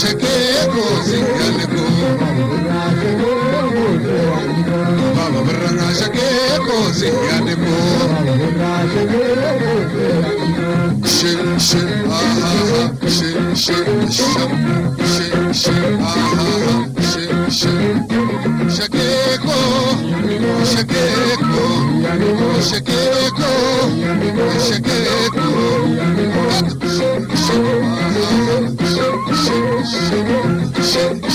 shakee koosi galli koo. Baba birraa shakee koosi galli koo. Shim shim ahaha shim shim shim shim shim ahaha shim shim shakee koo shakee koo shakee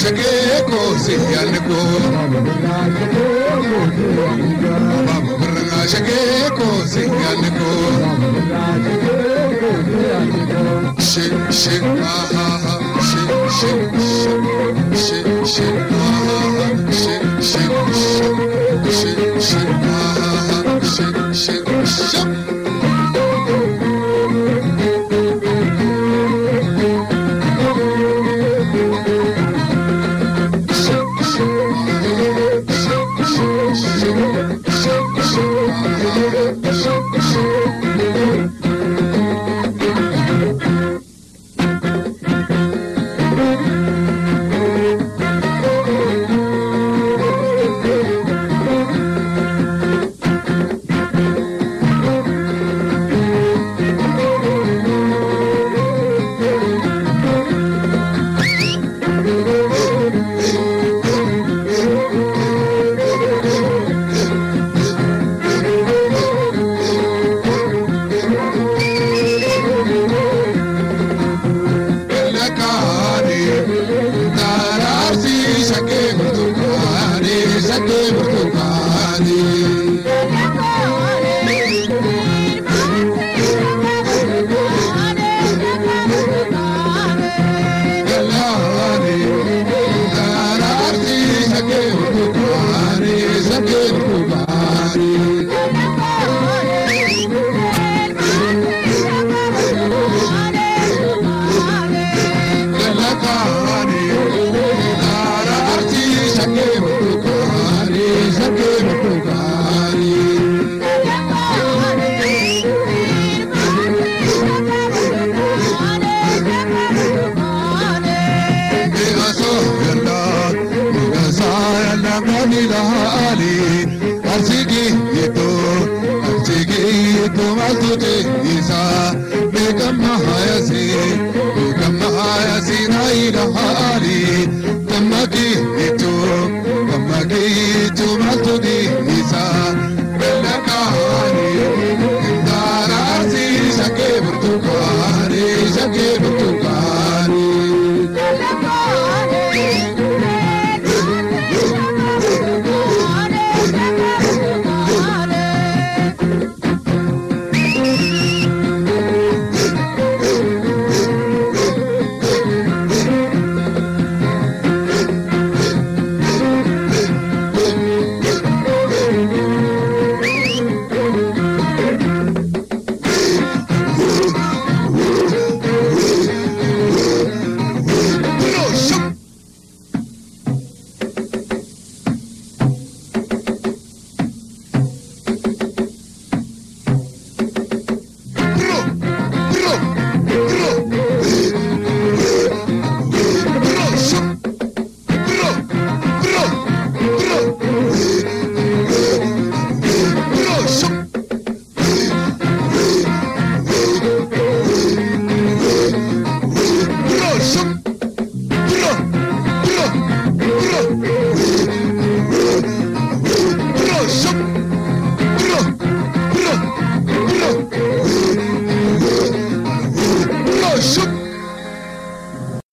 birraa shakee koo si yaadne koo abaaboo birraa shakee koo si yaadne koo. Shake, shake, ah, ah, ah, shake, shake, shake, shake, shake, ah, ah, ah, shake, shake, shake, shake, shake, ah, ah, پڪاري اسين تون اچي تون اسين بيڪم هايماي melodía.